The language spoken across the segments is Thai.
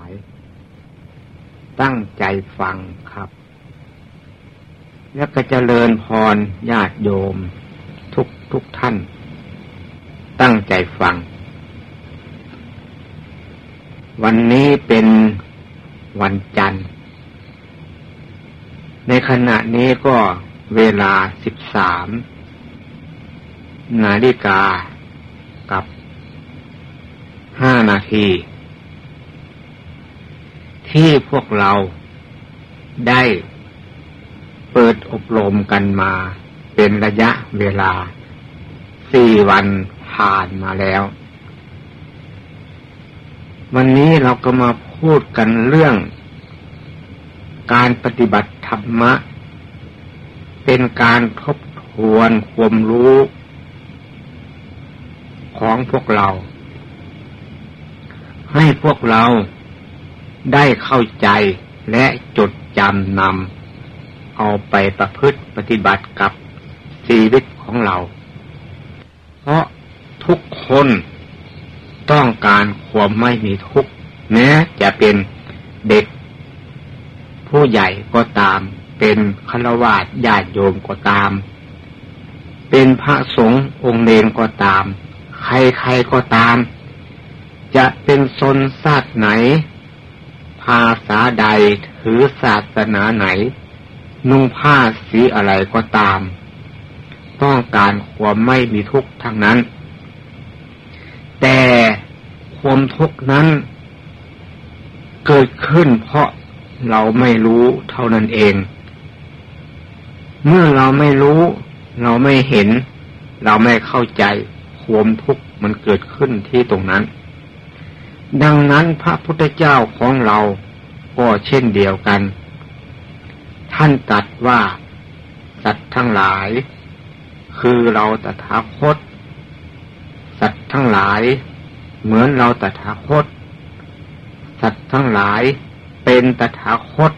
าย ตั้งใจฟังครับ แล้วก็เจริญพรญาติโยม ทุกทุกท่าน ตั้งใจฟัง วันนี้เป็นวันจันทร์ ในขณะนี้ก็เวลาสิบสามนาฬิกากับห้านาที ที่พวกเราได้เปิดอบรมกันมาเป็นระยะเวลาสี่วันผ่านมาแล้ว วันนี้เราก็มาพูดกันเรื่อง การปฏิบัติธรรมะ เป็นการทบทวนความรู้ ของพวกเรา ให้พวกเรา ได้เข้าใจและจดจำนำเอาไปประพฤติปฏิบัติกับชีวิตของเรา เพราะทุกคนต้องการความไม่มีทุกข์แม้จะเป็นเด็ก ผู้ใหญ่ก็ตาม เป็นฆราวาสญาติโยมก็ตาม เป็นพระสงฆ์องค์เนรก็ตาม ใครๆก็ตาม จะเป็นชนชาติไหนาษาใดถือศาสนาไหน นุ่งผ้าสีอะไรก็ตาม ต้องการความไม่มีทุกข์ทั้งนั้น แต่ความทุกข์นั้น เกิดขึ้นเพราะเราไม่รู้เท่านั้นเอง เมื่อเราไม่รู้ เราไม่เห็น เราไม่เข้าใจ ความทุกข์มันเกิดขึ้นที่ตรงนั้น ดังนั้นพระพุทธเจ้าของเราก็เช่นเดียวกัน ท่านตรัสว่าสัตว์ทั้งหลาย คือเราตถาคต สัตว์ทั้งหลาย เหมือนเราตถาคต สัตว์ทั้งหลายเป็นตถาคต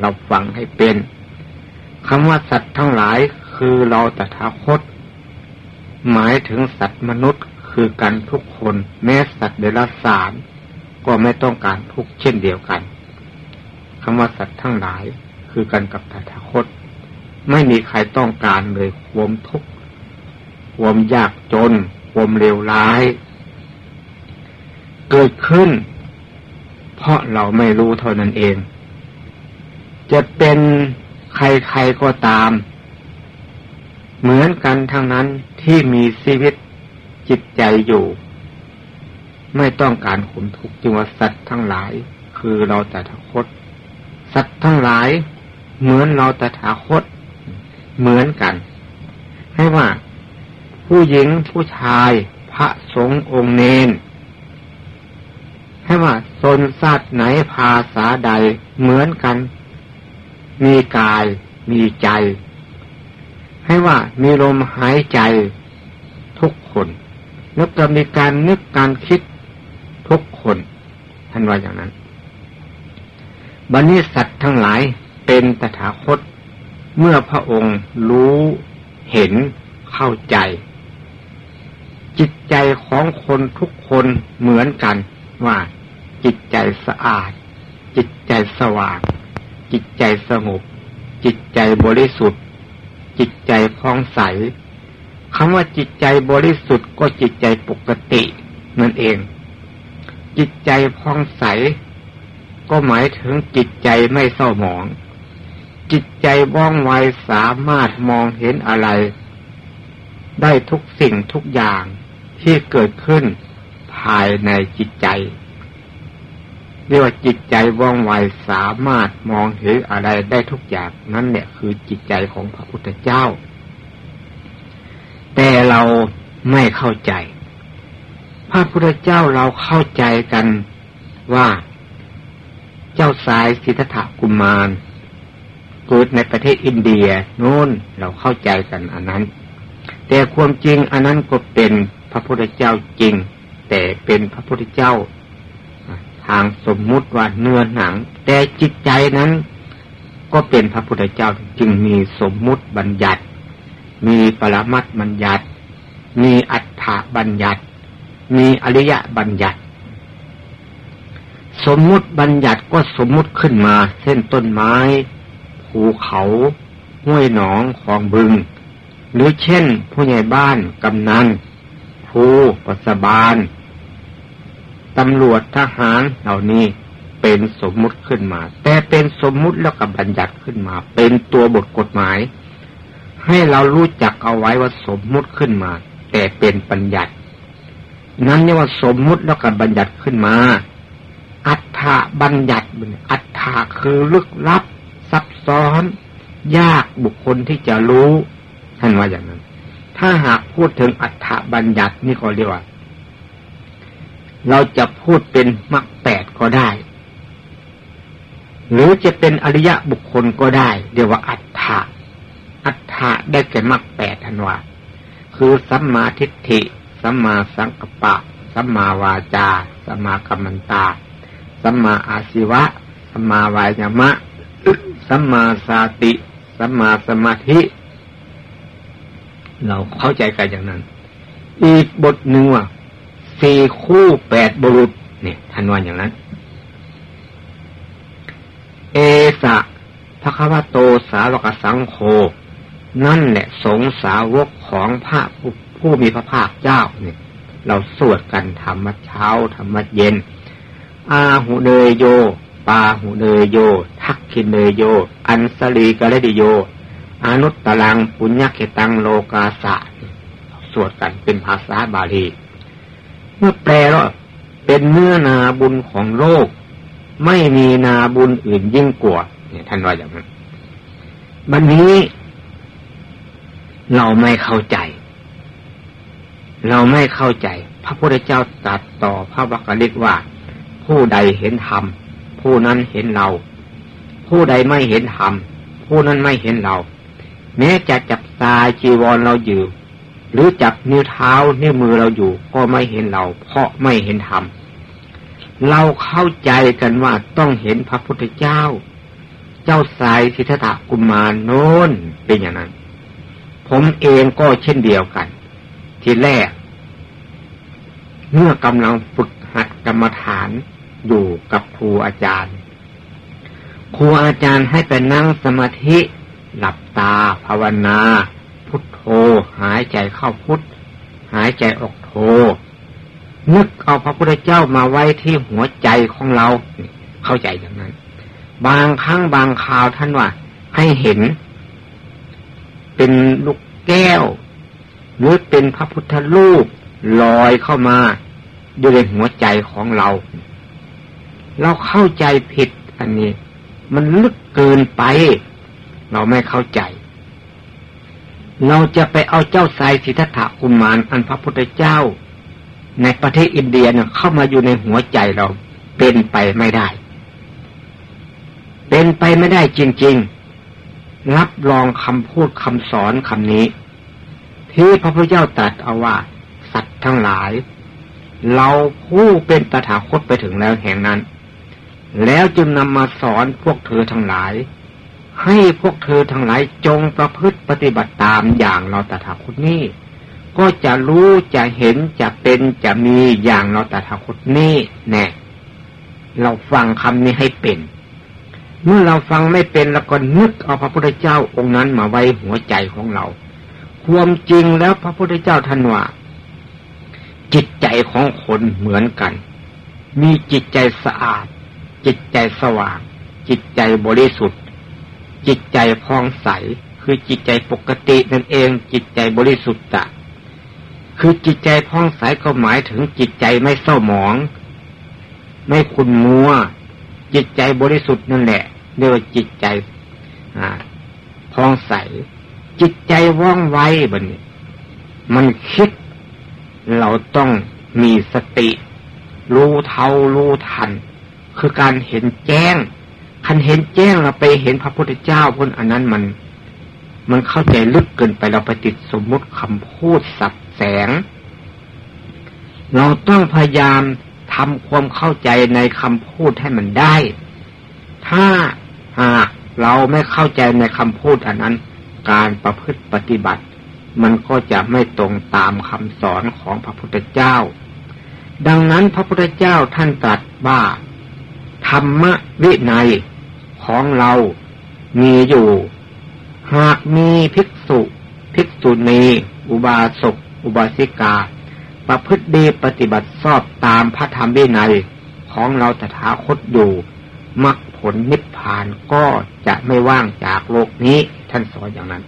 เราฟังให้เป็นคำว่าสัตว์ทั้งหลายคือเราตถาคต หมายถึงสัตว์มนุษย์ คือกันทุกคนแม้สัตว์เดรัจฉานก็ไม่ต้องการทุกเช่นเดียวกันคำว่าสัตว์ทั้งหลายคือกันกับตถาคต ไม่มีใครต้องการเลยความทุกข์ความยากจนความเลวร้าย เกิดขึ้น เพราะเราไม่รู้เท่านั้นเอง จะเป็นใครๆก็ตาม เหมือนกันทั้งนั้นที่มีชีวิต จิตใจอยู่ ไม่ต้องการขุมทุกข์จึงว่าสัตว์ทั้งหลาย คือเราแต่ทคต สัตว์ทั้งหลาย เหมือนเราแต่ถาคต เหมือนกัน ให้ว่า ผู้หญิงผู้ชาย พระสงฆ์องค์เนนให้ว่าสนสัตว์ไหนภาษาใดเหมือนกัน มีกายมีใจ ให้ว่ามีลมหายใจทุกคน แล้วก็มีการนึกการคิดทุกคนท่านว่าอย่างนั้นบัณฑิสัตว์ทั้งหลายเป็นตถาคต เมื่อพระองค์รู้เห็นเข้าใจ จิตใจของคนทุกคนเหมือนกันว่าจิตใจสะอาด จิตใจสว่าง จิตใจสงบจิตใจบริสุทธิ์ จิตใจคล่องใส คำว่าจิตใจบริสุทธิ์ก็จิตใจปกตินั่นเอง จิตใจพองใส ก็หมายถึงจิตใจไม่เศร้าหมอง จิตใจว่องไวสามารถมองเห็นอะไร ได้ทุกสิ่งทุกอย่างที่เกิดขึ้นภายในจิตใจเรียกว่าจิตใจว่องไวสามารถมองเห็นอะไรได้ทุกอย่างนั่นเนี่ยคือจิตใจของพระพุทธเจ้า แต่เราไม่เข้าใจ พระพุทธเจ้าเราเข้าใจกันว่า เจ้าสายสิทธัตถกุมารเกิดในประเทศอินเดียโน้นเราเข้าใจกันอันนั้น แต่ความจริงอันนั้นก็เป็นพระพุทธเจ้าจริง แต่เป็นพระพุทธเจ้า ทางสมมุติว่าเนื้อหนัง แต่จิตใจนั้น ก็เป็นพระพุทธเจ้าจึงมีสมมุติบัญญัติ มีปรมัตบัญญัติ มีอัฏฐบัญญัติ มีอริยบัญญัติ สมมุติบัญญัติก็สมมุติขึ้นมา เช่นต้นไม้ ภูเขาห้วยหนองของบึง หรือเช่น ผู้ใหญ่บ้าน กำนันภูปัสบาลตำรวจทหารเหล่านี้เป็นสมมุติขึ้นมา แต่เป็นสมมุติแล้วกับบัญญัติขึ้นมา เป็นตัวบทกฎหมาย ให้เรารู้จักเอาไว้ว่าสมมุติขึ้นมา แต่เป็นบัญญัติ นั้นเรียกว่าสมมุติแล้วกับบัญญัติขึ้นมา อัฏฐบัญญัติอัฏฐาคือลึกลับ ซับซ้อน ยากบุคคลที่จะรู้ ท่านว่าอย่างนั้น ถ้าหากพูดถึงอัฏฐบัญญัตินี่ก็เรียกว่า เราจะพูดเป็นมรรคแปดก็ได้ หรือจะเป็นอริยะบุคคลก็ได้ เรียกว่าอัฏฐะอัฏฐะได้แก่มรรคแปดทันวาคือสัมมาทิฏฐิ สัมมาสังกัปปะ สัมมาวาจา สัมมากัมมันตา สัมมาอาชีวะ สัมมาวายามะ สัมมาสาติ สัมมาสมาธิ เราเข้าใจกันอย่างนั้น อีกบทหนึ่งว่าสี่คู่แปดบุรุษ เนี่ยท่านว่าอย่างนั้น เอสะพระคัมโตสาวกสังโฆ นั่นแหละสงสาวกของพระผู้มีพระภาคเจ้าเนี่ย เราสวดกันธรรมเช้าธรรมเย็น อาหูเนยโย ปาหูเนยโย ทักขินเนยโย อันสลีกะเลดิโย อนุตตลังปุญญเขตังโลกาสะสวดกันเป็นภาษาบาลีเมื่อแปลแล้วเป็นเนื้อนาบุญของโลก ไม่มีนาบุญอื่นยิ่งกว่าเนี่ยท่านว่าอย่างนั้นวันนี้ เราไม่เข้าใจ เราไม่เข้าใจ พระพุทธเจ้าตรัสต่อพระวักลิกว่า ผู้ใดเห็นธรรม ผู้นั้นเห็นเรา ผู้ใดไม่เห็นธรรม ผู้นั้นไม่เห็นเรา แม้จะจับตาจีวรเราอยู่ หรือจับนิ้วเท้านิ้วมือเราอยู่ ก็ไม่เห็นเรา เพราะไม่เห็นธรรม เราเข้าใจกันว่าต้องเห็นพระพุทธเจ้า เจ้าสายสิทธัตถกุมารโน้นเป็นอย่างนั้น ผมเองก็เช่นเดียวกัน ทีแรก เมื่อกำลังฝึกหัดกรรมฐานอยู่กับครูอาจารย์ ครูอาจารย์ให้ไปนั่งสมาธิ หลับตาภาวนา พุทโธหายใจเข้าพุทหายใจออกโธนึกเอาพระพุทธเจ้ามาไว้ที่หัวใจของเรา เข้าใจอย่างนั้น บางครั้งบางคราวท่านว่า ให้เห็น เป็นลูกแก้ว หรือเป็นพระพุทธรูปลอยเข้ามาอยู่ในหัวใจของเรา เราเข้าใจผิดอันนี้ มันลึกเกินไป เราไม่เข้าใจ เราจะไปเอาเจ้าสายสิทธัตถะกุมารอันพระพุทธเจ้า ในประเทศอินเดียเนี่ยเข้ามาอยู่ในหัวใจเราเป็นไปไม่ได้ เป็นไปไม่ได้จริง ๆ รับรองคำพูดคำสอนคำนี้ ที่พระพุทธเจ้าตรัสเอาว่า สัตว์ทั้งหลาย เราผู้เป็นตถาคตไปถึงแล้วแห่งนั้น แล้วจึงนำมาสอนพวกเธอทั้งหลาย ให้พวกเธอทั้งหลายจงประพฤติปฏิบัติตามอย่างเราตถาคตนี้ ก็จะรู้จะเห็นจะเป็นจะมีอย่างเราตถาคตนี่แน่เราฟังคำนี้ให้เป็น เมื่อเราฟังไม่เป็นแล้วก็นึกเอาพระพุทธเจ้าองค์นั้นมาไว้หัวใจของเรา ความจริงแล้วพระพุทธเจ้าท่านว่า จิตใจของคนเหมือนกัน มีจิตใจสะอาด จิตใจสว่าง จิตใจบริสุทธิ์ จิตใจพองใส คือจิตใจปกตินั่นเอง จิตใจบริสุทธิ์คือจิตใจพองใสก็หมายถึงจิตใจไม่เศร้าหมอง ไม่ขุนมัว จิตใจบริสุทธิ์นั่นแหละ เรียกว่าจิตใจพ่องใส จิตใจว่องไวบันนี้ มันคิด เราต้องมีสติ รู้เท่ารู้ทัน คือการเห็นแจ้ง คันเห็นแจ้งเราไปเห็นพระพุทธเจ้าพ้นอันนั้นมัน มันเข้าใจลึกเกินไปเราไปติดสมมุติคำพูดสับแสง เราต้องพยายามทำความเข้าใจในคำพูดให้มันได้ ถ้า หากเราไม่เข้าใจในคำพูดอันนั้น การประพฤติปฏิบัติ มันก็จะไม่ตรงตามคำสอนของพระพุทธเจ้า ดังนั้นพระพุทธเจ้าท่านตรัสว่า ธรรมวินัยของเรามีอยู่ หากมีภิกษุ ภิกษุณี อุบาสก อุบาสิกา ประพฤติดีปฏิบัติชอบตามพระธรรมวินัยของเราตถาคตอยู่มรรคผ ลนิพพานก็จะไม่ว่างจากโลกนี้ ท่านสอนอย่างนั้น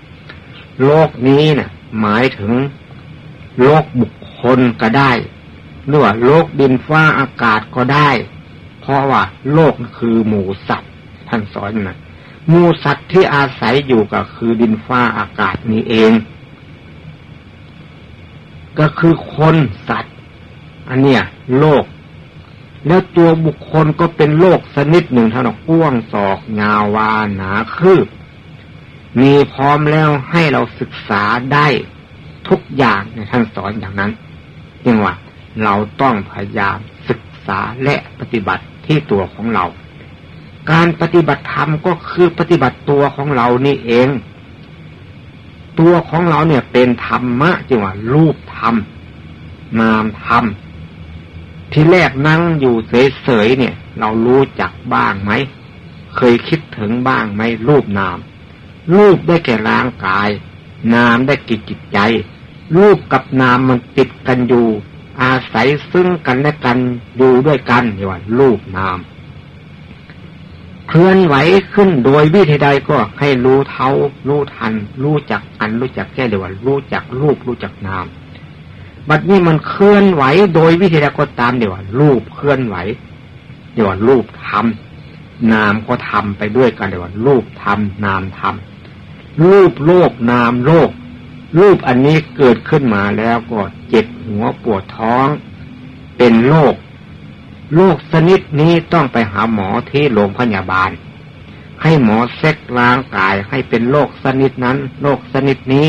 โลกนี้นะ่ะ หมายถึงโลกบุคคลก็ได้หรือว่าโลกดินฟ้าอากาศก็ได้ เพราะว่า โลกคือหมูสัตว์ ท่านสอนนะหมูสัตว์ที่อาศัยอยู่ก็คือดินฟ้าอากาศนี้เอง ก็คือคนสัตว์ อันเนี้ย โลก แล้วตัวบุคคลก็เป็นโลกสนิดหนึ่งเท่านั้นก้วงศอกยาวาหนาคืบ มีพร้อมแล้วให้เราศึกษาได้ทุกอย่างในท่านสอนอย่างนั้นจึงว่าเราต้องพยายามศึกษาและปฏิบัติที่ตัวของเรา การปฏิบัติธรรมก็คือปฏิบัติตัวของเรานี่เอง ตัวของเราเนี่ยเป็นธรรมะจึงว่ารูปธรรมนามธรรม ที่แรกนั่งอยู่เฉยๆเนี่ย เรารู้จักบ้างไหม เคยคิดถึงบ้างไหมรูปนาม รูปได้แก่ร่างกาย นามได้กิจจิตใจ รูปกับนามมันติดกันอยู่ อาศัยซึ่งกันและกันอยู่ด้วยกันเรียว่ารูปนาม เคลื่อนไหวขึ้นโดยวิธีใดก็ให้รู้เท่ารู้ทัน รู้จักอันรู้จักแค่เดี๋ยวรู้จักรูปรู้จักนาม บัดนี้มันเคลื่อนไหวโดยวิธีใดก็ตามเดี๋ยวรูปเคลื่อนไหวเดี๋ยวรูปทำนามก็ทำไปด้วยกันเดี๋ยวรูปทำนามทำรูปโลกนามโลก รูปอันนี้เกิดขึ้นมาแล้วก็เจ็บหัวปวดท้อง เป็นโรคโรคชนิดนี้ต้องไปหาหมอที่โรงพยาบาล ให้หมอเซ็กร่างกายให้เป็นโรคชนิดนั้นโรคชนิดนี้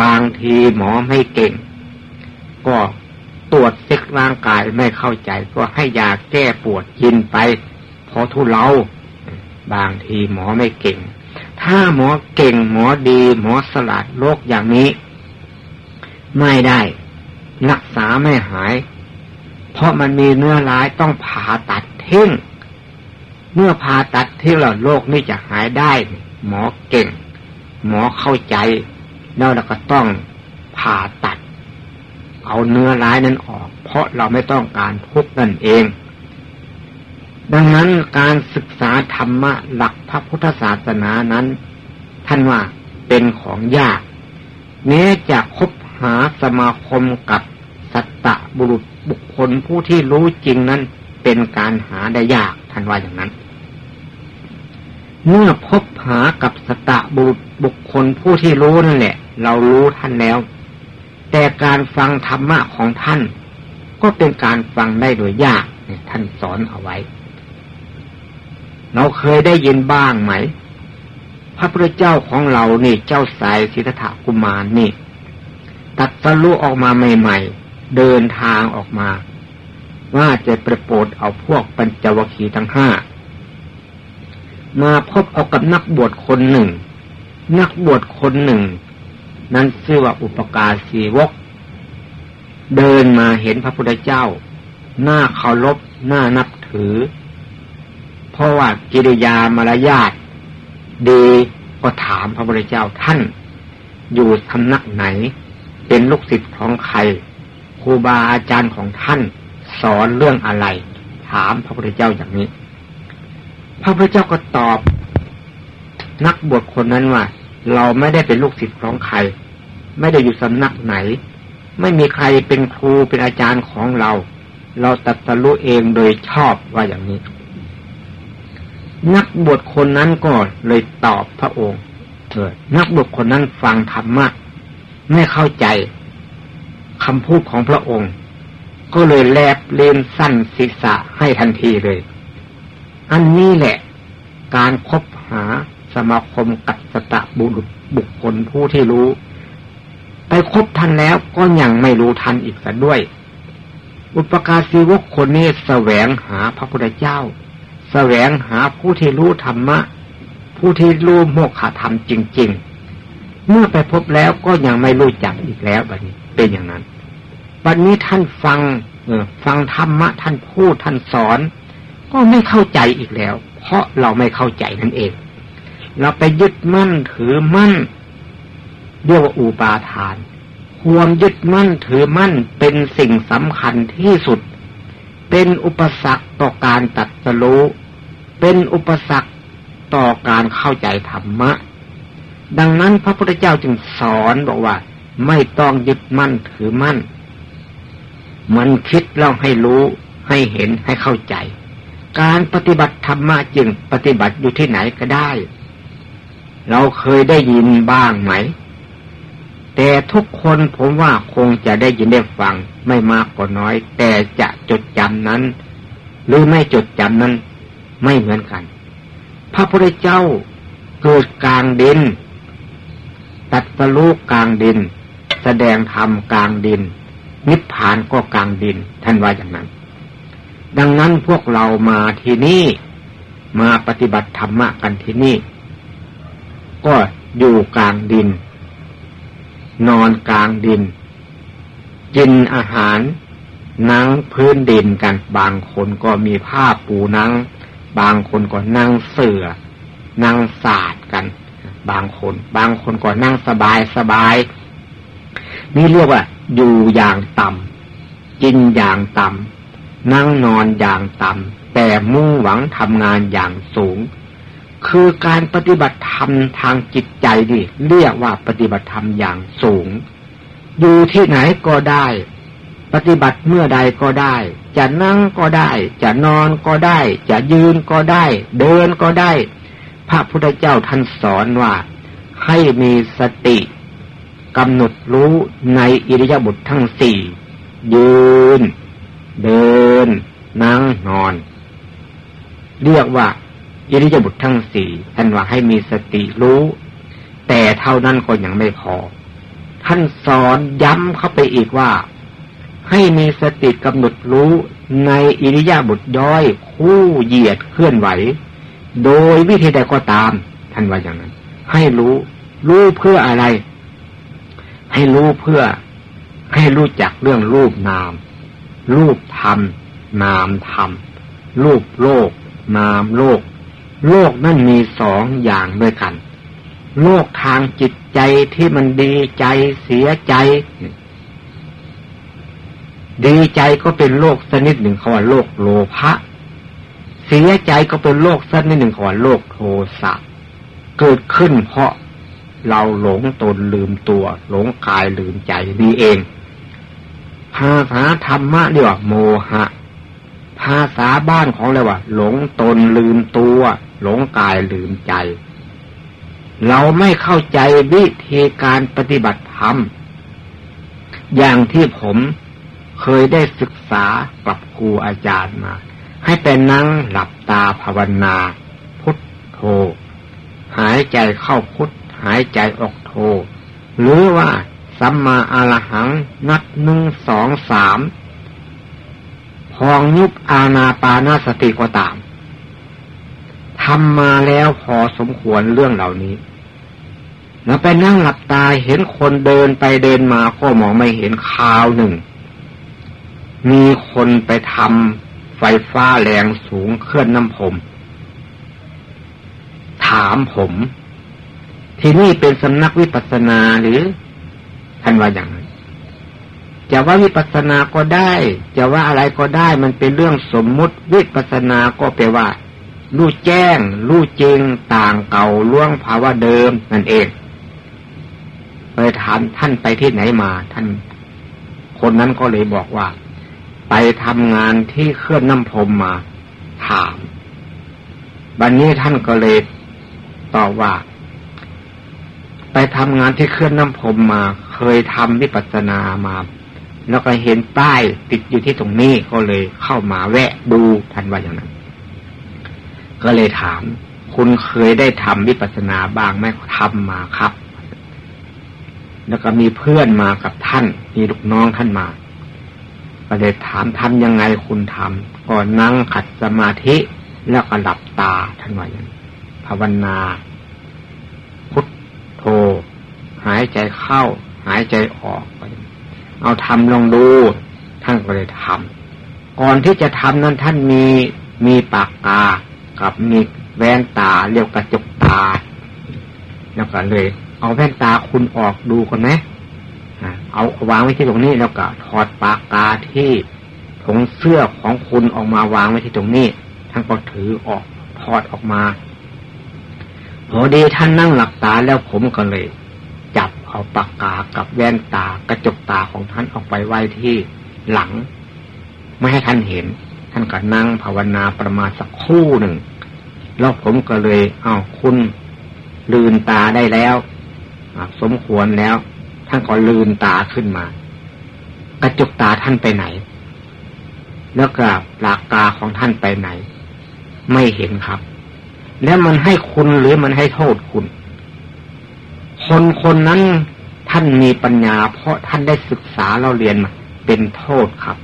บางทีหมอไม่เก่ง ก็ตรวจเซ็กร่างกายไม่เข้าใจ ก็ให้ยาแก้ปวดกินไปพอทุเลาบางทีหมอไม่เก่ง ถ้าหมอเก่งหมอดี หมอสลัดโรคอย่างนี้ ไม่ได้รักษาไม่หาย เพราะมันมีเนื้อร้ายต้องผ่าตัดทิ้งเมื่อผ่าตัดทิ้งแล้วโรคนี้จะหายได้ หมอเก่ง หมอเข้าใจแล้วเราก็ต้องผ่าตัด เอาเนื้อร้ายนั้นออก เพราะเราไม่ต้องการทุกนั่นเอง ดังนั้นการศึกษาธรรมะหลักพระพุทธศาสนานั้น ท่านว่าเป็นของยากแม้จะคบหาสมาคมกับสัตตะบุรุษบุคคลผู้ที่รู้จริงนั้นเป็นการหาได้ยากท่านว่าอย่างนั้น เมื่อพบหากับสตะบุรุษบุคคลผู้ที่รู้นั่นแหละ เรารู้ท่านแล้ว แต่การฟังธรรมะของท่าน ก็เป็นการฟังได้โดยยากท่านสอนเอาไว้ เราเคยได้ยินบ้างไหม พระพุทธเจ้าของเรานี่เจ้าสายสิทธากุมารนี่ ตัดสรุออกมาใหม่ ๆ เดินทางออกมา ว่าจะประโปรดเอาพวกปัญจวคีทั้งห้ามาพบเอากับนักบวชคนหนึ่ง นักบวชคนหนึ่ง นั้นชื่อว่าอุปการสีวก เดินมาเห็นพระพุทธเจ้า หน้าเคารพหน้านับถือ เพราะว่ากิริยามารยาทดีก็ถามพระพุทธเจ้าท่าน อยู่สำนักไหน เป็นลูกศิษย์ของใครครูบาอาจารย์ของท่าน สอนเรื่องอะไร ถามพระพุทธเจ้าอย่างนี้ พระพุทธเจ้าก็ตอบ นักบวชคนนั้นว่า เราไม่ได้เป็นลูกศิษย์ของใคร ไม่ได้อยู่สำนักไหน ไม่มีใครเป็นครูเป็นอาจารย์ของเรา เราตัดสรู้เองโดยชอบว่าอย่างนี้ นักบวชคนนั้นก็เลยตอบพระองค์เออนักบวชคนนั้นฟังธรรมะไม่เข้าใจคำพูดของพระองค์ ก็เลยแลบเลนสั้นศีรษะให้ทันทีเลย อันนี้แหละ การคบหา สมาคมกัสตะบุรุษบุคคลผู้ที่รู้ ไปคบท่านแล้วก็ยังไม่รู้ทันอีกสัด้วย อุปการศีวกคนนี้แสวงหาพระพุทธเจ้าแสวงหาผู้ที่รู้ธรรมะ ผู้ที่รู้โมกขธรรมจริง ๆ เมื่อไปพบแล้วก็ยังไม่รู้จักอีกแล้วบัดนี้เป็นอย่างนั้นบัดนี้ท่านฟังเออฟังธรรมะ ท่านพูดท่านสอน ก็ไม่เข้าใจอีกแล้ว เพราะเราไม่เข้าใจนั่นเอง เราไปยึดมั่นถือมั่น เรียกว่าอุปาทานความยึดมั่นถือมั่นเป็นสิ่งสำคัญที่สุด เป็นอุปสรรคต่อการตัดสรู้ เป็นอุปสรรคต่อการเข้าใจธรรมะ ดังนั้นพระพุทธเจ้าจึงสอนบอกว่า ไม่ต้องยึดมั่นถือมั่น มันคิดแล้วให้รู้ให้เห็นให้เข้าใจ การปฏิบัติธรรมะจึงปฏิบัติอยู่ที่ไหนก็ได้ เราเคยได้ยินบ้างไหม แต่ทุกคนผมว่าคงจะได้ยินได้ฟังไม่มากก็น้อย แต่จะจดจำนั้น หรือไม่จดจำนั้น ไม่เหมือนกัน พระพุทธเจ้าเกิดกลางดิน ตัดสลูกกลางดิน แสดงธรรมกลางดิน นิพพานก็กลางดิน ท่านว่าอย่างนั้น ดังนั้นพวกเรามาที่นี่ มาปฏิบัติธรรมะกันที่นี่ ก็อยู่กลางดิน นอนกลางดิน กินอาหารนั่งพื้นดินกันบางคนก็มีผ้าปูนั่ง บางคนก็นั่งเสือนั่งศาสตร์กัน บางคน บางคนก็นั่งสบายสบาย นี่เรียกว่า อยู่อย่างต่ำกินอย่างต่ำนั่งนอนอย่างต่ำแต่มุ่งหวังทำงานอย่างสูง คือการปฏิบัติธรรมทางจิตใจดิเรียกว่าปฏิบัติธรรมอย่างสูง อยู่ที่ไหนก็ได้ ปฏิบัติเมื่อใดก็ได้ จะนั่งก็ได้ จะนอนก็ได้ จะยืนก็ได้ เดินก็ได้ พระพุทธเจ้าท่านสอนว่า ให้มีสติกำหนดรู้ในอิริยาบถททั้งสี่ยืน เดิน นั่งนอน เรียกว่า อิริยาบถทั้งสี่ท่านว่าให้มีสติรู้ แต่เท่านั้นก็ยังไม่พอ ท่านสอนย้ำเข้าไปอีกว่า ให้มีสติกำหนดรู้ในอิริยาบถย่อย คู่เหยียดเคลื่อนไหว โดยวิธีใดก็ตาม ท่านว่าอย่างนั้น ให้รู้ รู้เพื่ออะไร ให้รู้เพื่อ ให้รู้จักเรื่องรูปนาม รูปธรรม นามธรรม รูปโลก นามโลก โลกนั่นมีสองอย่างด้วยกัน โลกทางจิตใจที่มันดีใจเสียใจ ดีใจก็เป็นโรคชนิดหนึ่งเขาว่าโรคโลภะเสียใจก็เป็นโรคชนิดหนึ่งเขาว่าโรคโทสะเกิดขึ้นเพราะเราหลงตนลืมตัว หลงกายลืมใจนี่เอง ภาษาธรรมะเรียกว่าโมหะ ภาษาบ้านของเราว่า หลงตนลืมตัว หลงกายลืมใจ เราไม่เข้าใจวิธีการปฏิบัติธรรม อย่างที่ผมเคยได้ศึกษากับครูอาจารย์มา ให้เป็นนั่งหลับตาภาวนา พุทโธ หายใจเข้าพุทหายใจออกโธ หรือว่าสัมมาอรหังนับหนึ่งสองสามพองยุบอาณาปานาสติก็ตาม ทำมาแล้วพอสมควรเรื่องเหล่านี้แล้วไปนั่งหลับตาเห็นคนเดินไปเดินมาก็มองไม่เห็นคราวหนึ่ง มีคนไปทำไฟฟ้าแรงสูงเคลื่อนน้ำผม ถามผม ที่นี่เป็นสำนักวิปัสสนาหรือท่านว่าอย่างนั้นจะว่าวิปัสสนาก็ได้ จะว่าอะไรก็ได้ มันเป็นเรื่องสมมุติวิปัสสนาก็แปลว่า รู้แจ้ง รู้จริง ต่างเก่าล่วงภาวะเดิมนั่นเองไปถามท่านไปที่ไหนมา ท่าน คนนั้นก็เลยบอกว่า ไปทำงานที่เคลื่อนน้ำพรมมา ถาม บัดนนี้ท่านก็เลยตอบว่า ไปทำงานที่เคลื่อนน้ำพรมมา เคยทำวิปัสสนามา แล้วก็เห็นป้ายติดอยู่ที่ตรงนี้ก็เลยเข้ามาแวะดูท่านว่าอย่างนั้น ก็เลยถาม คุณเคยได้ทำวิปัสสนาบ้างไหมทำมาครับ แล้วก็มีเพื่อนมากับท่าน มีลูกน้องท่านมาก็เลยถามทำยังไงคุณทำก็นั่งขัดสมาธิแล้วก็หลับตาท่านว่าอย่างภาวนา พุทโธหายใจเข้า หายใจออก เอาทำลองดู ท่านก็เลยทำก่อนที่จะทำนั้นท่านมีมีปากกา กับมีแว่นตาเรียกกระจกตา แล้วก็เลย เอาแว่นตาคุณออกดูกันไหมเอาวางไว้ที่ตรงนี้แล้วก็ถอดปากกาที่ถงเสื้อของคุณออกมาวางไว้ที่ตรงนี้ท่านก็ถือออกถอดออกมา พอดีท่านนั่งหลับตาแล้วผมก็เลย จับเอาปากกากับแว่นตากระจกตาของท่านออกไปไว้ที่หลัง ไม่ให้ท่านเห็น ท่านก็นั่งภาวนาประมาณสักครู่หนึ่ง แล้วผมก็เลย เอาคุณลืนตาได้แล้วสมควรแล้ว ท่านก็ลืนตาขึ้นมา กระจกตาท่านไปไหน แล้วก็ปากกาของท่านไปไหน ไม่เห็นครับ แล้วมันให้คุณหรือมันให้โทษคุณ คนคนนั้นท่านมีปัญญา เพราะท่านได้ศึกษาเราเรียนมาเป็นโทษครับ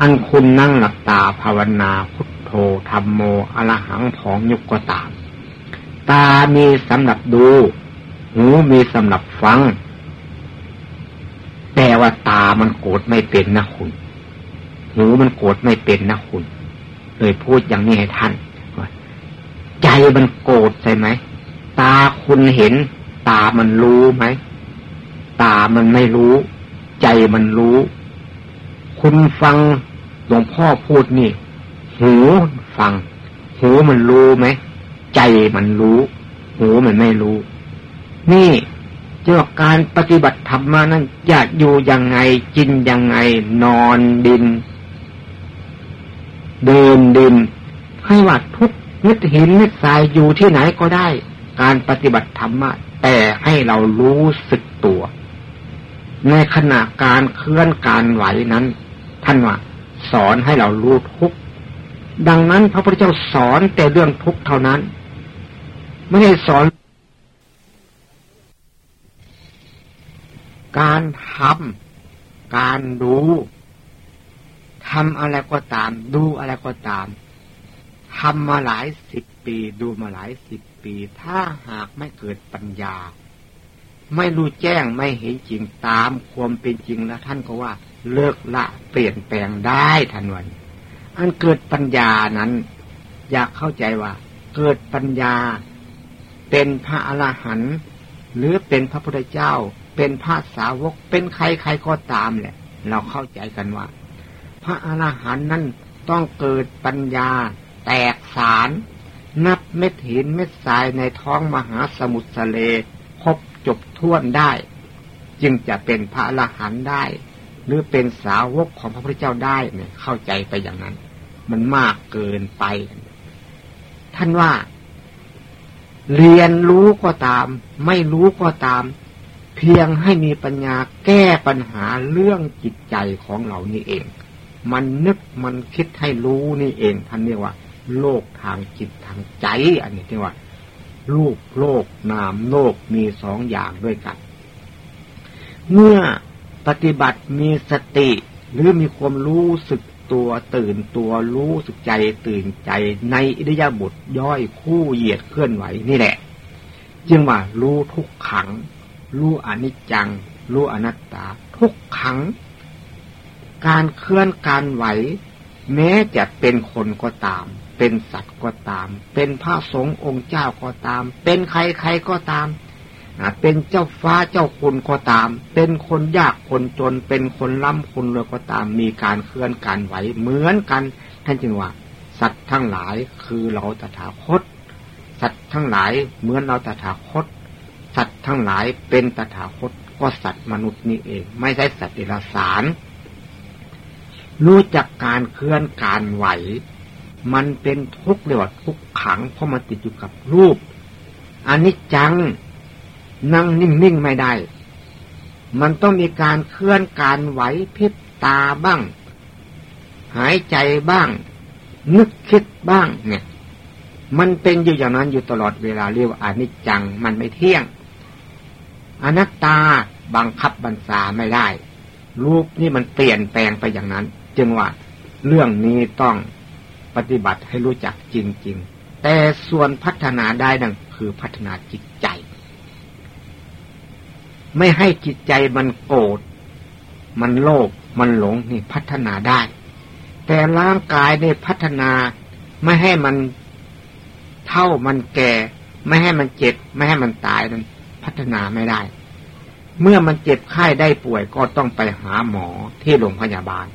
อันคุณนั่งหลับตาภาวนาพุทโธธรรมโมอรหังของยุกก็ตาม ตามีสำหรับดู หูมีสำหรับฟัง แต่ว่าตามันโกรธไม่เป็นนะคุณ หูมันโกรธไม่เป็นนะคุณ เลยพูดอย่างนี้ให้ท่าน ใจมันโกรธใช่ไหม ตาคุณเห็น ตามันรู้ไหม ตามันไม่รู้ ใจมันรู้ คุณฟังหลวงพ่อพูดนี่ หูฟัง หูมันรู้ไหม ใจมันรู้ หูมันไม่รู้ นี่เจ้าการปฏิบัติธรรมานั้นจะอยู่ยังไงกินยังไง นอนดิน เดินดิน ให้ว่าทุกนิดหินนิดทรายอยู่ที่ไหนก็ได้ การปฏิบัติธรรมะแต่ให้เรารู้สึกตัว ในขณะการเคลื่อนการไหวนั้น ท่านว่าสอนให้เรารู้ทุกดังนั้นพระพุทธเจ้าสอนแต่เรื่องทุกเท่านั้น ไม่ได้สอน การทำการดูทำอะไรก็ตาม ดูอะไรก็ตามทำมาหลายสิบปี ดูมาหลายสิบปี ถ้าหากไม่เกิดปัญญา ไม่รู้แจ้งไม่เห็นจริงตามความเป็นจริงแล้วท่านก็ว่า เลิกละเปลี่ยนแปลงได้ทันวันอันเกิดปัญญานั้น อยากเข้าใจว่า เกิดปัญญา เป็นพระอรหันต์หรือเป็นพระพุทธเจ้า เป็นพระสาวกเป็นใครใครก็ตามแหละ เราเข้าใจกันว่า พระอรหันต์นั้นต้องเกิดปัญญา แตกสาร นับเม็ดหินเม็ดทรายในท้องมหาสมุทรทะเลครบจบท่วนได้ จึงจะเป็นพระอรหันต์ได้ หรือเป็นสาวกของพระพุทธเจ้าได้เนี่ย เข้าใจไปอย่างนั้น มันมากเกินไป ท่านว่า เรียนรู้ก็ตาม ไม่รู้ก็ตาม เพียงให้มีปัญญาแก้ปัญหาเรื่องจิตใจของเรานี่เอง มันนึกมันคิดให้รู้นี่เอง ท่านเรียกว่า โลกทางจิตทางใจ อันนี้ที่ว่ารูปโลกนามโลกมีสองอย่างด้วยกัน เมื่อ ปฏิบัติมีสติ หรือมีความรู้สึกตัวตื่นตัวรู้สึกใจตื่นใจในอิริยาบถย่อยคู่เหยียดเคลื่อนไหวนี่แหละ จึงว่ารู้ทุกขัง รู้อนิจจัง รู้อนัตตา ทุกขัง การเคลื่อนการไหว แม้จะเป็นคนก็ตาม เป็นสัตว์ก็ตาม เป็นพระสงฆ์องค์เจ้าก็ตาม เป็นใครใครก็ตาม เป็นเจ้าฟ้าเจ้าคุณก็ตาม เป็นคนยากคนจน เป็นคนร่ำคนรวยก็ตาม มีการเคลื่อนการไหวเหมือนกัน ท่านจึงว่า สัตว์ทั้งหลายคือเราตถาคต สัตว์ทั้งหลายเหมือนเราตถาคต สัตว์ทั้งหลายเป็นตถาคต ก็สัตว์มนุษย์นี่เอง ไม่ใช่สัตว์เดรัจฉาน รู้จักการเคลื่อนการไหว มันเป็นทุกข์เรียว่าทุกขังเพราะมันติดอยู่กับรูปอันนี้จัง นั่งนิ่งๆไม่ได้ มันต้องมีการเคลื่อนการไหวพิบตาบ้าง หายใจบ้าง นึกคิดบ้าง เนี่ย มันเป็นอยู่อย่างนั้นอยู่ตลอดเวลาเรียกว่าอนิจจังมันไม่เที่ยง อนัตตาบังคับบัญชาไม่ได้ รูปนี่มันเปลี่ยนแปลงไปอย่างนั้น จึงว่าเรื่องนี้ต้องปฏิบัติให้รู้จักจริง ๆ แต่ส่วนพัฒนาได้นั่นคือพัฒนาจิตใจ ไม่ให้จิตใจมันโกรธมันโลภมันหลงนี่พัฒนาได้ แต่ร่างกายในพัฒนาไม่ให้มันเท่ามันแก่ ไม่ให้มันเจ็บ ไม่ให้มันตายนั้นพัฒนาไม่ได้ เมื่อมันเจ็บไข้ได้ป่วยก็ต้องไปหาหมอที่โรงพยาบาล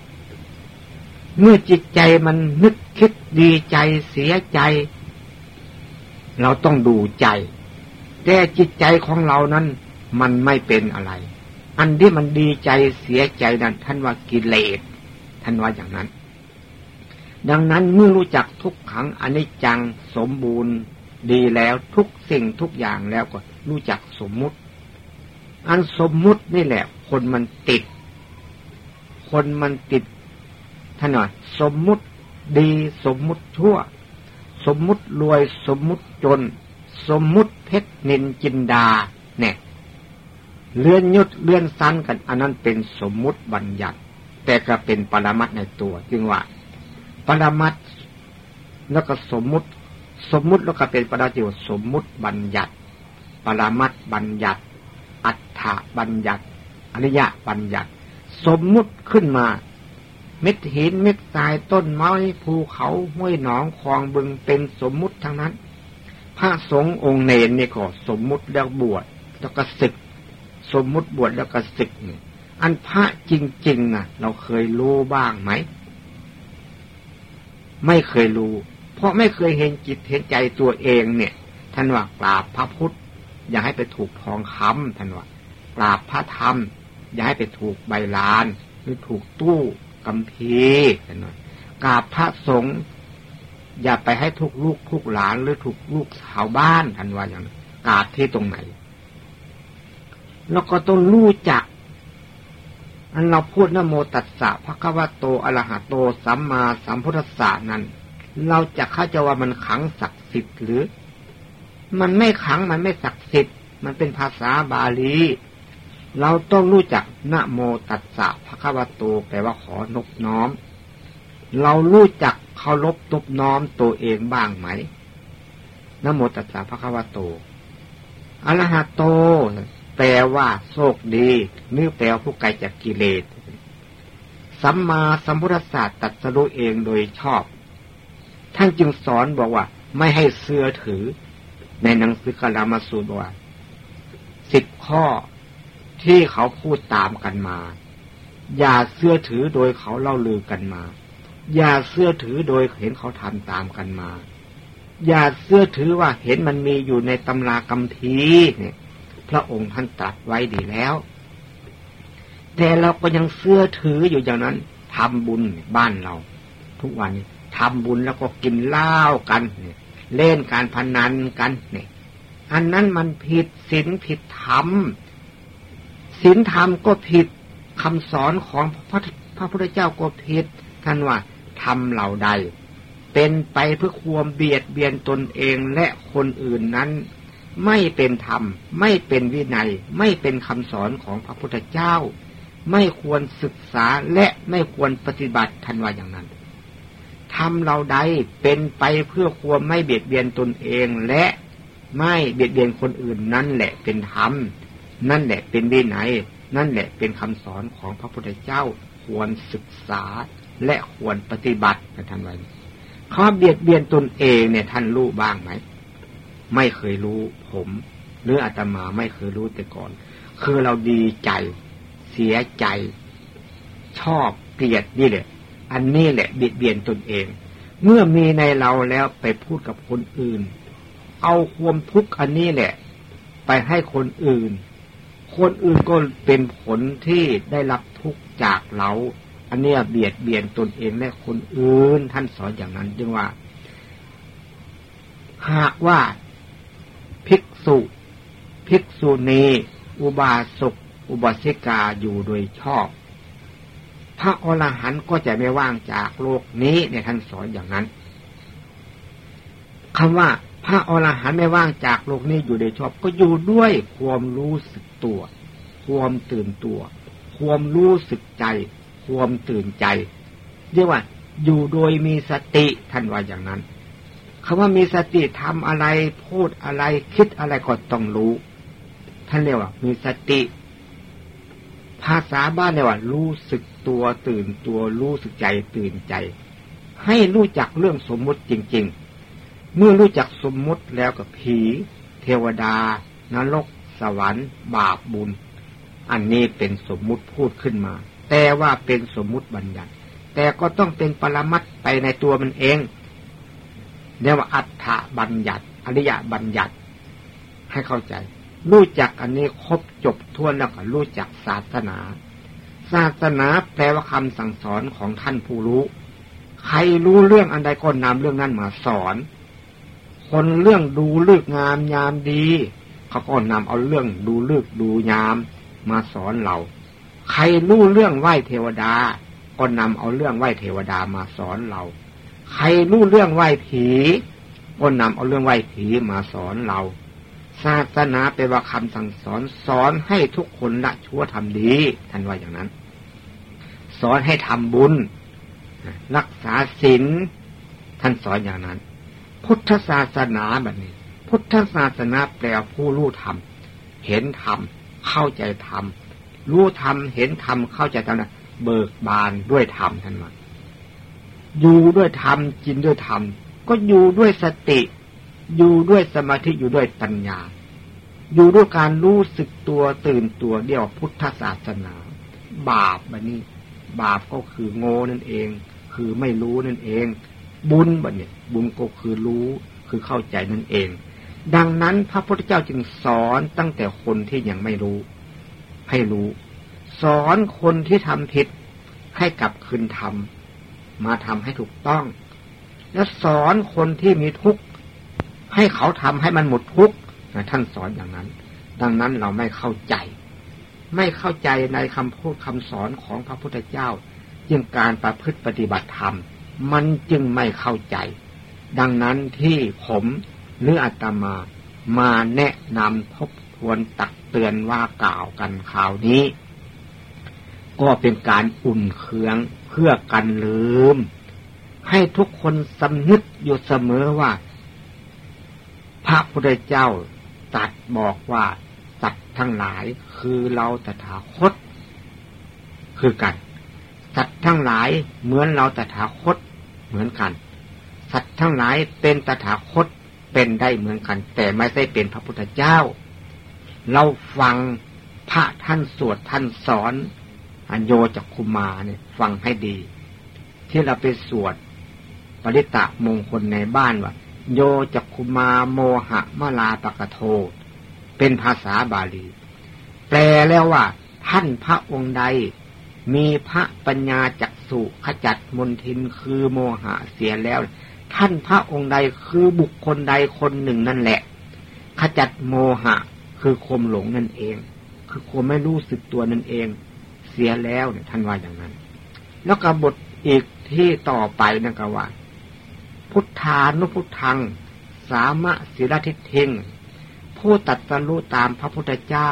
เมื่อจิตใจมันนึกคิดดีใจเสียใจ เราต้องดูใจ แต่จิตใจของเรานั้น มันไม่เป็นอะไร อันที่มันดีใจเสียใจนั้นท่านว่ากิเลสท่านว่าอย่างนั้น ดังนั้นเมื่อรู้จักทุกขังอนิจจังสมบูรณ์ดีแล้วทุกสิ่งทุกอย่างแล้วก็รู้จักสมมุติ อันสมมุตินี่แหละ คนมันติด คนมันติดท่านหน่อยสมมุติดีสมมุติชั่ว สมมุติรวยสมมุติจน สมมุติเพชรนินจินดา เนี่ย เลื่อนยุดเลื่อนสั้นกัน อันนั้นเป็นสมมุติบัญญัติ แต่ก็เป็นปรมัตในตัว จึงว่า ปรมัตแล้วก็สมมุติ สมมุติแล้วก็เป็นปราจิวสมมุติบัญญัติ ปรมัตบัญญัติ อัฏฐบัญญัติ อริยบัญญัติ สมมุติขึ้นมา เม็ดหินเม็ดทรายต้นไม้ภูเขาห้วยหนองคลองบึงเป็นสมมุติทั้งนั้น พระสงฆ์องค์เนรนี่ก็สมมุติแล้วบวชแล้วก็ศึก สมมุติบวชแล้วก็ศึกเนี่ยอันพระจริงๆนะเราเคยรู้บ้างไหม ไม่เคยรู้ เพราะไม่เคยเห็นจิตเห็นใจตัวเองเนี่ยท่านว่ากราบพระพุทธ อย่าให้ไปถูกทองคำท่านว่ากราบพระธรรม อย่าให้ไปถูกใบลาน หรือถูกตู้กำพีกันหน่อยกราบพระสงฆ์อย่าไปให้ทุกลูกทุกหลานหรือทุกลูกชาวบ้านทันว่าอย่างกราบที่ตรงไหน แล้วก็ต้องรู้จัก อันเราพูดนโมตัสสะพระควโตอรหะโตสัมมาสัมพุทธัสสะนั้น เราจะเข้าใจว่ามันขังศักดิ์สิทธิ์หรือ มันไม่ขังมันไม่ศักดิ์สิทธิ์ มันเป็นภาษาบาลี เราต้องรู้จักนโมตัสสะพระคัมภโตแปลว่าขอนบน้อม เรารู้จักเคารพนบน้อมตัวเองบ้างไหมนโมตัสสะพระคัมภโตอรหัตโต ปลว่าโชคดีนี่แปลผู้ไกลจากกิเลส สัมมาสัมพุทธศาสตร์ตัดสรู้เองโดยชอบ ท่านจึงสอนบอกว่า ไม่ให้เสื้อถือ ในหนังสือกลามาสูตรบอกว่าสิบข้อที่เขาพูดตามกันมา อย่าเสื้อถือโดยเขาเล่าลือกันมา อย่าเสื้อถือโดยเห็นเขาทำตามกันมา อย่าเสื้อถือว่าเห็นมันมีอยู่ในตำรากำทีเนี่ย พระองค์ท่านตรัสไว้ดีแล้ว แต่เราก็ยังเสื้อถืออยู่อย่างนั้นทำบุญบ้านเรา ทุกวันนี้ทำบุญแล้วก็กินเหล้ากันเนี่ยเล่นการพนันกันเนี่ยอันนั้นมันผิดศีลผิดธรรมศีลธรรมก็ผิดคำสอนของพระพระพุทธเจ้าก็ผิดท่านว่าทำเหล่าใด เป็นไปเพื่อความเบียดเบียนตนเองและคนอื่นนั้น ไม่เป็นธรรม ไม่เป็นวินัย ไม่เป็นคำสอนของพระพุทธเจ้า ไม่ควรศึกษาและไม่ควรปฏิบัติทันว่าอย่างนั้นทำเราใดเป็นไปเพื่อความไม่เบียดเบียนตนเองและไม่เบียดเบียนคนอื่นนั่นแหละเป็นธรรม นั่นแหละเป็นวินัย นั่นแหละเป็นคำสอนของพระพุทธเจ้าควรศึกษาและควรปฏิบัติท่านว่าข้าเบียดเบียนตนเองเนี่ยท่านรู้บ้างไหม ไม่เคยรู้ผม หรืออาตมาไม่เคยรู้แต่ก่อน คือเราดีใจ เสียใจ ชอบเกลียดนี่แหละ อันนี้แหละเบียดเบียนตนเอง เมื่อมีในเราแล้วไปพูดกับคนอื่น เอาความทุกข์อันนี้แหละ ไปให้คนอื่น คนอื่นก็เป็นผลที่ได้รับทุกข์จากเรา อันนี้เบียดเบียนตนเองและคนอื่น ท่านสอนอย่างนั้นจึงว่าหากว่า ษุ ภิกษุณี อุบาสกอุบาสิกาอยู่โดยชอบ พระอรหันต์ก็จะไม่ว่างจากโลกนี้ในท่านสอนอย่างนั้นคำว่าพระอรหันต์ไม่ว่างจากโลกนี้อยู่โดยชอบ ก็อยู่ด้วยความรู้สึกตัว ความตื่นตัว ความรู้สึกใจ ความตื่นใจ เรียกว่า อยู่โดยมีสติท่านว่าอย่างนั้น คำว่ามีสติทำอะไรพูดอะไร คิดอะไรก็ต้องรู้ ท่านเรียกว่า มีสติ ภาษาบ้านเรียกว่า รู้สึกตัวตื่นตัวรู้สึกใจตื่นใจ ให้รู้จักเรื่องสมมุติจริง ๆ เมื่อรู้จักสมมุติแล้วกับผี เทวดา นรก สวรรค์ บาปบุญ อันนี้เป็นสมมุติพูดขึ้นมา แต่ว่าเป็นสมมุติบัญญัติ แต่ก็ต้องเป็นปรมัตไปในตัวมันเอง เรียกว่าอัฏฐบัญญัติ อริยบัญญัติ ให้เข้าใจ รู้จักอันนี้ครบจบทั่วแล้วก็รู้จักศาสนา ศาสนาแปลว่าคำสั่งสอนของท่านผู้รู้ ใครรู้เรื่องอันใดก็นำเรื่องนั้นมาสอน คนเรื่องดูลือกงามยามดีเขาก็นำเอาเรื่องดูลือกดูยามมาสอนเรา ใครรู้เรื่องไหวเทวดา ก็นำเอาเรื่องไหวเทวดามาสอนเรา ใครรู้เรื่องไหว้ผีก็นำเอาเรื่องไหว้ผีมาสอนเรา ศาสนาเป็นว่าคำสั่งสอนสอนให้ทุกคนละชั่วทำดีท่านว่าอย่างนั้น สอนให้ทำบุญ รักษาศีลท่านสอนอย่างนั้น พุทธศาสนาแบบนี้ พุทธศาสนาแปลผู้รู้ธรรม เห็นธรรม เข้าใจธรรม รู้ธรรม เห็นธรรม เข้าใจธรรมนะเบิกบานด้วยธรรมท่านว่า อยู่ด้วยธรรมกินด้วยธรรม ก็อยู่ด้วยสติ อยู่ด้วยสมาธิอยู่ด้วยปัญญา อยู่ด้วยการรู้สึกตัวตื่นตัวเดียวพุทธศาสนา บาปบันนี้ บาปก็คือโง่นั่นเอง คือไม่รู้นั่นเอง บุญบันนี้บุญก็คือรู้คือเข้าใจนั่นเอง ดังนั้นพระพุทธเจ้าจึงสอนตั้งแต่คนที่ยังไม่รู้ ให้รู้ สอนคนที่ทำผิดให้กลับคืนทำ มาทำให้ถูกต้อง แล้วสอนคนที่มีทุกข์ให้เขาทำให้มันหมดทุกข์ท่านสอนอย่างนั้น ดังนั้นเราไม่เข้าใจ ไม่เข้าใจในคำพูดคำสอนของพระพุทธเจ้า จึงการประพฤติปฏิบัติธรรม มันจึงไม่เข้าใจ ดังนั้นที่ผมหรืออาตมามาแนะนำทบทวนตักเตือนว่ากล่าวกันข่าวนี้ ก็เป็นการอุ่นเคือง เพื่อกันลืม ให้ทุกคนสำนึกอยู่เสมอว่า พระพุทธเจ้าตัดบอกว่าสัตว์ทั้งหลายคือเราตถาคต คือกัน สัตว์ทั้งหลายเหมือนเราตถาคตเหมือนกัน สัตว์ทั้งหลายเป็นตถาคตเป็นได้เหมือนกัน แต่ไม่ได้เป็นพระพุทธเจ้า เราฟังพระท่านสวดท่านสอน อันโยจักคุมาเนี่ยฟังให้ดี ที่เราไปสวดปริตะมงคลในบ้านว่าโยจักคุมาโมหะมลาปะกะโท เป็นภาษาบาลี แปลแล้วว่า ท่านพระองค์ใด มีพระปัญญาจักสุขจัดมนทินคือโมหะเสียแล้ว ท่านพระองค์ใดคือบุคคลใดคนหนึ่งนั่นแหละ ขจัดโมหะคือคมหลงนั่นเอง คือคมไม่รู้สึกตัวนั่นเอง เสียแล้วเนี่ยท่านว่าอย่างนั้น แล้วกบทอีกที่ต่อไปนั่นก็ว่า พุทธานุพุทธัง สามะศิลทิเทงผู้ตัดสรู้ตามพระพุทธเจ้า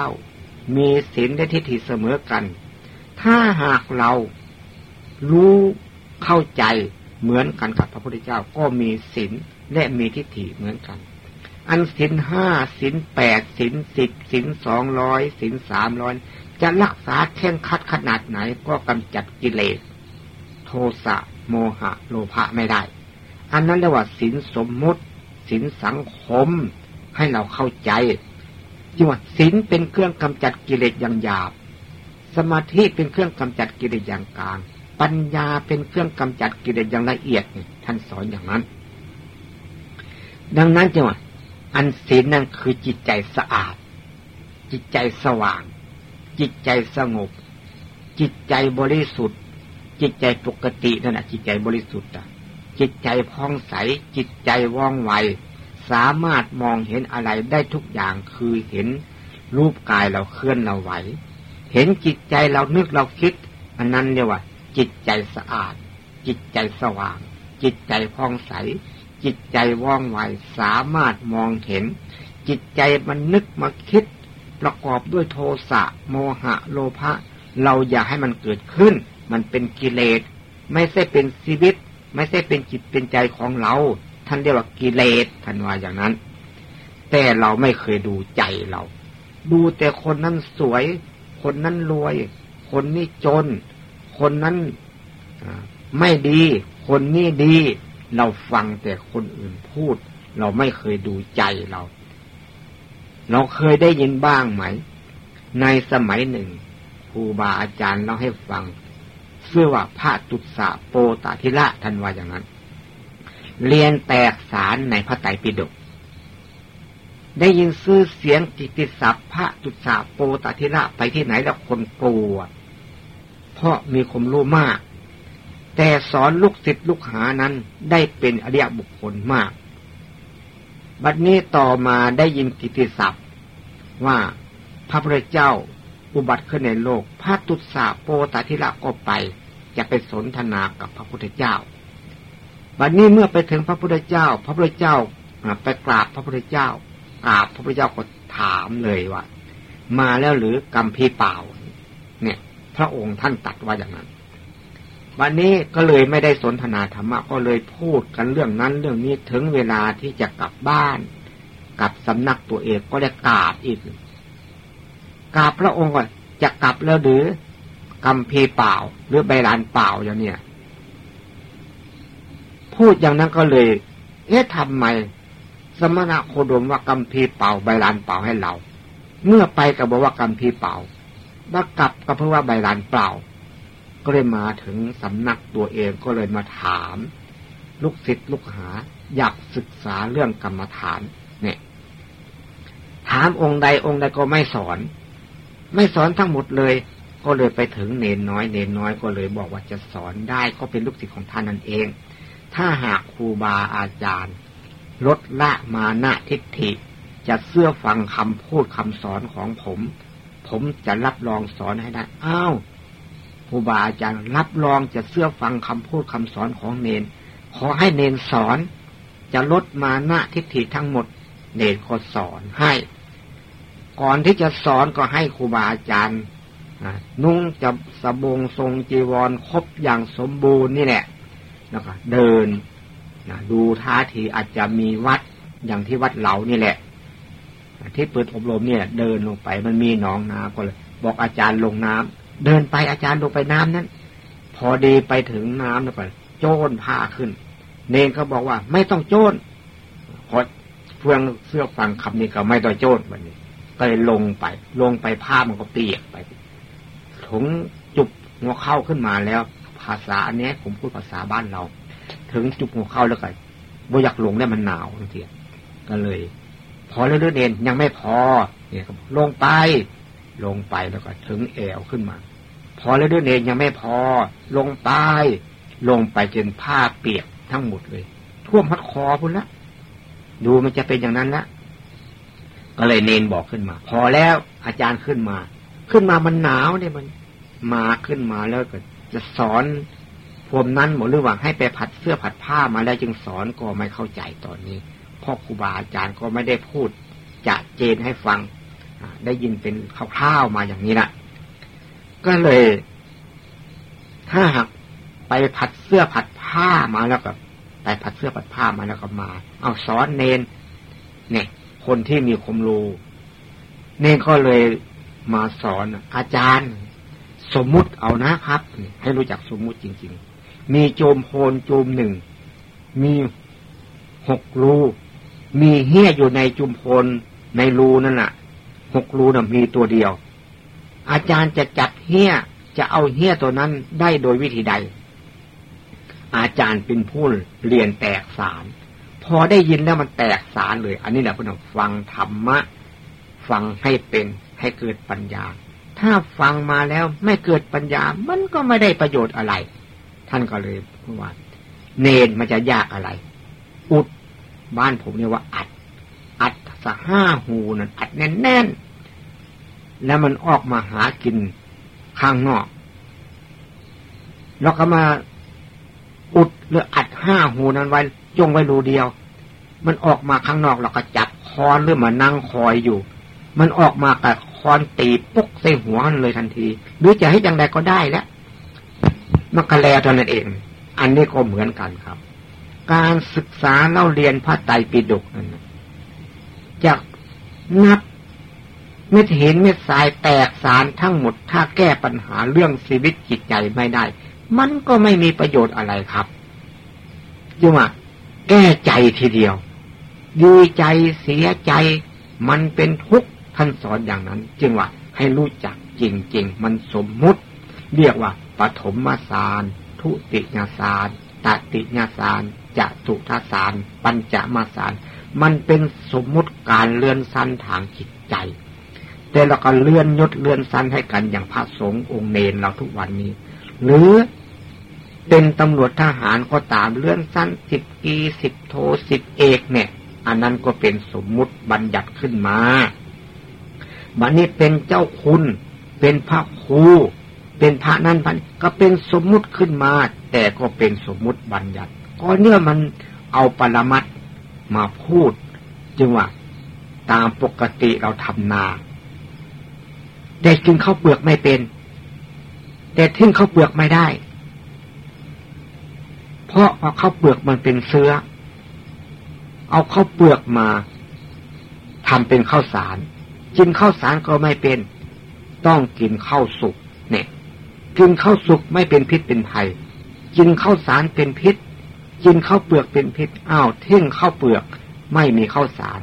มีศีลและทิฏฐิเสมอกัน ถ้าหากเรารู้เข้าใจเหมือนกันกับพระพุทธเจ้าก็มีศีลและมีทิฏฐิเหมือนกัน อันศีลห้าศีลแปดศีลสิบศีลสองร้อยศีลสามร้อย จะรักษาเข่งคัดขนาดไหนก็กำจัดกิเลส โทสะโมหะโลภะไม่ได้ อันนั้นเรียกว่าศีลสมมุติศีลสังคมให้เราเข้าใจจีว่าศีลเป็นเครื่องกำจัดกิเลสอย่างหยาบ สมาธิเป็นเครื่องกำจัดกิเลสอย่างกลาง ปัญญาเป็นเครื่องกำจัดกิเลสอย่างละเอียดท่านสอนอย่างนั้น ดังนั้นจังว่าอันศีลนั่นคือจิตใจสะอาด จิตใจสว่าง จิตใจสงบ จิตใจบริสุทธิ์ จิตใจปกตินั่นแหะจิตใจบริสุทธิ์อะ จิตใจพองใส จิตใจว่องไว สามารถมองเห็นอะไรได้ทุกอย่างคือเห็นรูปกายเราเคลื่อนเราไหว เห็นจิตใจเรานึกเราคิด อันนั้นเรียกว่า จิตใจสะอาด จิตใจสว่าง จิตใจพองใส จิตใจว่องไว สามารถมองเห็น จิตใจมันนึกมาคิด ประกอบด้วยโทสะโมหะโลภะเราอย่าให้มันเกิดขึ้น มันเป็นกิเลส ไม่ใช่เป็นชีวิต ไม่ใช่เป็นจิตเป็นใจของเรา ท่านเรียกว่ากิเลสท่านว่าอย่างนั้น แต่เราไม่เคยดูใจเรา ดูแต่คนนั้นสวย คนนั้นรวย คนนี้จน คนนั้นไม่ดี คนนี้ดี เราฟังแต่คนอื่นพูด เราไม่เคยดูใจเรา เราเคยได้ยินบ้างไหม ในสมัยหนึ่งครูบาอาจารย์เล่าให้ฟังเสื้อว่าพระตุสะโปตาธิระท่านว่าอย่างนั้น เรียนแตกสารในพระไตรปิฎกได้ยินซื้อเสียงจิติศัพท์พระตุสะโปตาธิระไปที่ไหนแล้วคนกลัว เพราะมีความรู้มาก แต่สอนลูกศิษย์ลูกหานั้นได้เป็นอริยบุคคลมาก บัดนี้ต่อมาได้ยินกิติศัพท์ว่าพระพุทธเจ้าอุบัติขึ้นในโลก พระตุสาโปตติละก็ไป จะไปสนทนากับพระพุทธเจ้า บัดนี้เมื่อไปถึงพระพุทธเจ้า พระพุทธเจ้าไปกราบพระพุทธเจ้ากราบพระพุทธเจ้าก็ถามเลยว่า มาแล้วหรือกรรมพีเปล่า เนี่ย พระองค์ท่านตัดว่าอย่างนั้น วันนี้ก็เลยไม่ได้สนทนาธรรมะก็เลยพูดกันเรื่องนั้นเรื่องนี้ถึงเวลาที่จะกลับบ้านกลับสำนักตัวเองก็ได้กราบอีกกราบพระองค์ก่อนจะกลับแล้วหรือกำเพเปล่า หรือใบลานเปล่าอย่างเนี้ยพูดอย่างนั้นก็เลย เอ๊ะทำไม สมณะโคดมว่ากำพีเป่าใบลานเป่าให้เรา เมื่อไปก็บอกว่ากำพีเป่าว่ากลับก็เพราะว่าใบลานเปล่า ก็เลยมาถึงสำนักตัวเองก็เลยมาถาม ลูกศิษย์ลูกหา อยากศึกษาเรื่องกรรมฐาน เนี่ย ถามองค์ใดองค์ใดก็ไม่สอน ไม่สอนทั้งหมดเลย ก็เลยไปถึงเนนน้อย เนนน้อยก็เลยบอกว่าจะสอนได้ก็เป็นลูกศิษย์ของท่านนั่นเอง ถ้าหากครูบาอาจารย์ ลดละมานะทิฏฐิ จะเสื้อฟังคำพูดคำสอนของผม ผมจะรับรองสอนให้ได้อ้าว ครูบาอาจารย์รับรองจะเสื้อฟังคำพูดคำสอนของเนน ขอให้เนนสอน จะลดมานะทิฏฐิทั้งหมด เนนก็สอนให้ ก่อนที่จะสอนก็ให้ครูบาอาจารย์นุ่งจะสบงทรงจีวรครบอย่างสมบูรณ์นี่แหละแล้วก็เดินนะดูท่าทีอาจจะมีวัดอย่างที่วัดเหลานี่แหละ ที่เปิดอบรมเนี่ย เดินลงไปมันมีหนองน้ำก็เลย บอกอาจารย์ลงน้ำ เดินไปอาจารย์ลงไปน้ำนั้น พอดีไปถึงน้ำแล้วก็โจนผ้าขึ้น เนนเขาบอกว่า ไม่ต้องโจนพอเพื่องเสื้อฟังคำนี้ก็ไม่ต้องโจนวันนี้ก็เลยลงไป ลงไปผ้ามันก็เปียกไปถึงจุบหัวเข้าขึ้นมาแล้ว ภาษาอันนี้ผมพูดภาษาบ้านเรา ถึงจุบหัวเข้าแล้วก็บ่อยากลงได้มันหนาวทีเดียก็เลย พอเรื่อยๆเด่นยังไม่พอ เนี่ยลงไป ลงไปแล้วก็ถึงแอวขึ้นมา พอเรื่อยเนยังไม่พอ ลงไปลงไปจนผ้าเปียกทั้งหมดเลย ท่วมพัดคอพุ่นละดูมันจะเป็นอย่างนั้นละก็เลยเนนบอกขึ้นมา พอแล้วอาจารย์ขึ้นมา ขึ้นมามันหนาวเนี่ยมัน มาขึ้นมาแล้วก็จะสอนพวมนั้นหมดหรือว่าให้ไปผัดเสื้อผัดผ้ามาแล้วจึงสอนก็ไม่เข้าใจตอนนี้พ่อครูบาอาจารย์ก็ไม่ได้พูดจะเจนให้ฟังได้ยินเป็นคร่าวๆมาอย่างนี้ละ ก็เลย ถ้าหากไปผัดเสื้อผัดผ้ามาแล้วก็ไปผัดเสื้อผัดผ้ามาแล้วก็มา เอาสอนเนนเนี่ย คนที่มีความรู้เน่ก็เลยมาสอนอาจารย์ สมมุติเอานะครับ ให้รู้จักสมมุติจริง ๆ มีโจมโพนโจมหนึ่ง มีหกรูมีเหี้ยอยู่ในจุมโพนในรูนั่นแหละหกรูน่ะมีตัวเดียว อาจารย์จะจัดเหี้ยจะเอาเหี้ยตัวนั้นได้โดยวิธีใด อาจารย์เป็นผู้เรียนแตกสาร พอได้ยินแล้วมันแตกสารเลย อันนี้แหละพี่น้องฟังธรรมะ ฟังให้เป็นให้เกิดปัญญา ถ้าฟังมาแล้วไม่เกิดปัญญา มันก็ไม่ได้ประโยชน์อะไร ท่านก็เลยพูดว่า เนนมันจะยากอะไร อุดบ้านผมเนี่ยว่าอัด อัดสะห้าหูนั่นอัดแน่นๆ แล้วมันออกมาหากินข้างนอก แล้วก็มาอุดหรืออัดห้าหูนั้นไว้จงไว้รูเดียว มันออกมาข้างนอกเราก็จับคอนหรือมานั่งคอยอยู่ มันออกมากับคอนตีปุ๊กใส่หัวมันเลยทันที หรือจะให้ยังไงก็ได้แล้วมันกระแลเท่านั้นเอง อันนี้ก็เหมือนกันครับ การศึกษาเล่าเรียนพระไตรปิฎกนั้นจะนับ เม็ดห็นเม็ดสายแตกสารทั้งหมด ถ้าแก้ปัญหาเรื่องชีวิตจิตใจไม่ได้ มันก็ไม่มีประโยชน์อะไรครับจึงว่าแก้ใจทีเดียว ดีใจเสียใจ มันเป็นทุกข์ท่านสอนอย่างนั้น จึงว่าให้รู้จักจริงๆ มันสมมุติ เรียกว่าปฐมมาสาร ทุติยาสารตติยาสารจะตุทสาร ปัญจมาสาร มันเป็นสมมุติการเลื่อนสั้นทางจิตใจ แต่เราก็เลื่อนยศเลื่อนสั้นให้กันอย่างพระสงฆ์องค์เนรเราทุกวันนี้ หรือเป็นตำรวจทหารก็ตามเลื่อนสั้นสิบกีสิบโทสิบเอกเนี่ย อันนั้นก็เป็นสมมุติบัญญัติขึ้นมาบันนี้เป็นเจ้าคุณ เป็นพระครูเป็นพระนั่นพันก็เป็นสมมุติขึ้นมา แต่ก็เป็นสมมุติบัญญัติก็เนื่อมันเอาปรมัตมาพูด จึงว่าตามปกติเราทำนา แต่กินข้าวเปลือกไม่เป็น แต่ทิ้งข้าวเปลือกไม่ได้ เพราะว่าข้าวเปลือกมันเป็นเสื้อ เอาข้าวเปลือกมาทำเป็นข้าวสาร กินข้าวสารก็ไม่เป็น ต้องกินข้าวสุกเนี่ย กินข้าวสุกไม่เป็นพิษเป็นภัย กินข้าวสารเป็นพิษ กินข้าวเปลือกเป็นพิษอ้าวเท่งข้าวเปลือก ไม่มีข้าวสาร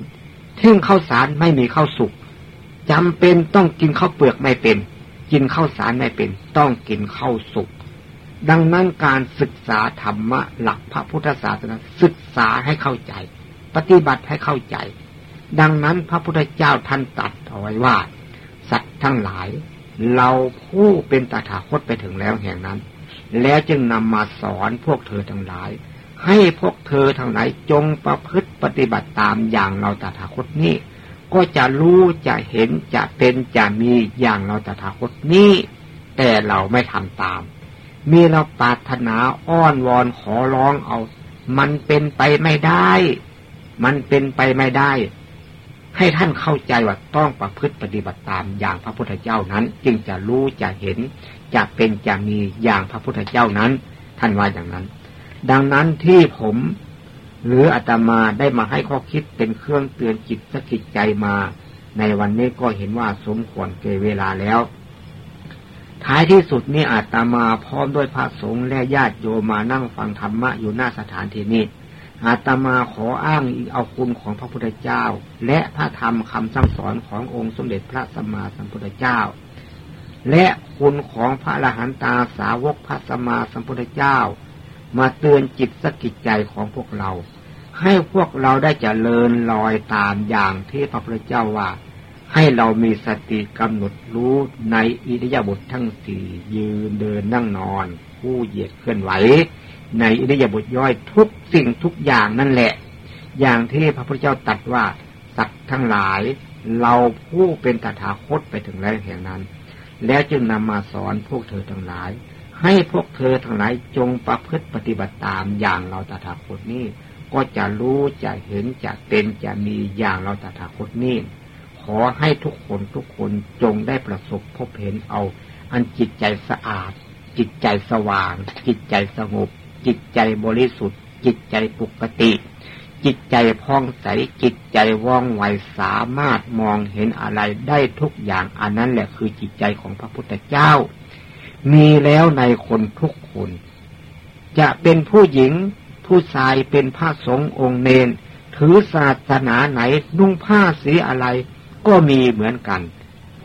เท่งข้าวสารไม่มีข้าวสุก จำเป็นต้องกินข้าวเปลือกไม่เป็น กินข้าวสารไม่เป็น ต้องกินข้าวสุก ดังนั้นการศึกษาธรรมะหลักพระพุทธศาสนาศึกษาให้เข้าใจ ปฏิบัติให้เข้าใจ ดังนั้นพระพุทธเจ้าท่านตัดเอาไว้ว่า สัตว์ทั้งหลาย เราผู้เป็นตถาคตไปถึงแล้วแห่งนั้น แล้วจึงนำมาสอนพวกเธอทั้งหลาย ให้พวกเธอทั้งหลายจงประพฤติปฏิบัติตามอย่างเราตถาคตนี้ ก็จะรู้จะเห็นจะเป็นจะมีอย่างเราตถาคตนี้ แต่เราไม่ทำตาม มีเราปรารถนาอ้อนวอนขอร้องเอา มันเป็นไปไม่ได้ มันเป็นไปไม่ได้ ให้ท่านเข้าใจว่าต้องประพฤติปฏิบัติตามอย่างพระพุทธเจ้านั้น จึงจะรู้จะเห็นจะเป็นจะมีอย่างพระพุทธเจ้านั้น ท่านว่าอย่างนั้น ดังนั้นที่ผม หรืออาตมาได้มาให้ข้อคิดเป็นเครื่องเตือนจิตสกิจใจมา ในวันนี้ก็เห็นว่าสมควรเกเวลาแล้ว ท้ายที่สุดนี่อาตมาพร้อมด้วยพระสงฆ์และญาติโยมมานั่งฟังธรรมะอยู่หน้าสถานที่นี้อาตมาขออ้างเอาคุณของพระพุทธเจ้า และพระธรรมคำสั่งสอนขององค์สมเด็จพระสัมมาสัมพุทธเจ้า และคุณของพระอรหันตาสาวกพระสัมมาสัมพุทธเจ้า มาเตือนจิตสกิจใจของพวกเรา ให้พวกเราได้เจริญลอยตามอย่างที่พระพุทธเจ้าว่า ให้เรามีสติกำหนดรู้ในอิริยาบถททั้งสี่ยืนเดินนั่งนอน ผู้เหยียดเคลื่อนไหว ในอิริยาบถย่อยทุกสิ่งทุกอย่างนั่นแหละ อย่างที่พระพุทธเจ้าตัดว่าสัตว์ทั้งหลาย เราผู้เป็นตถาคตไปถึงแล้วแห่งนั้น แล้วจึงนำมาสอนพวกเธอทั้งหลาย ให้พวกเธอทั้งหลายจงประพฤติปฏิบัติตามอย่างเราตถาคตนี้ ก็จะรู้จะเห็นจะเป็นจะมีอย่างเราตถาคตนี้ขอให้ทุกคนทุกคนจงได้ประสบพบเห็นเอา อันจิตใจสะอาด จิตใจสว่าง จิตใจสงบ จิตใจบริสุทธิ์ จิตใจปกติ จิตใจพองใสจิตใจว่องไวสามารถมองเห็นอะไรได้ทุกอย่างอันนั้นแหละคือจิตใจของพระพุทธเจ้า มีแล้วในคนทุกคน จะเป็นผู้หญิง ผู้ชายเป็นพระสงฆ์องค์เนน ถือศาสนาไหนนุ่งผ้าสีอะไรก็มีเหมือนกัน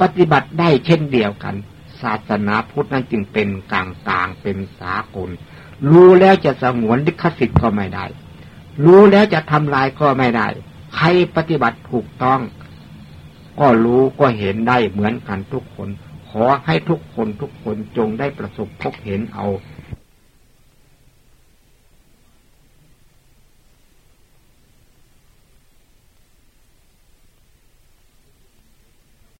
ปฏิบัติได้เช่นเดียวกัน ศาสนาพุทธนั้นจึงเป็นกลางกลางเป็นสากล รู้แล้วจะสงวนลิขสิทธิ์ก็ไม่ได้ รู้แล้วจะทำลายก็ไม่ได้ ใครปฏิบัติถูกต้อง ก็รู้ก็เห็นได้เหมือนกันทุกคน ขอให้ทุกคนทุกคนจงได้ประสบพบเห็นเอา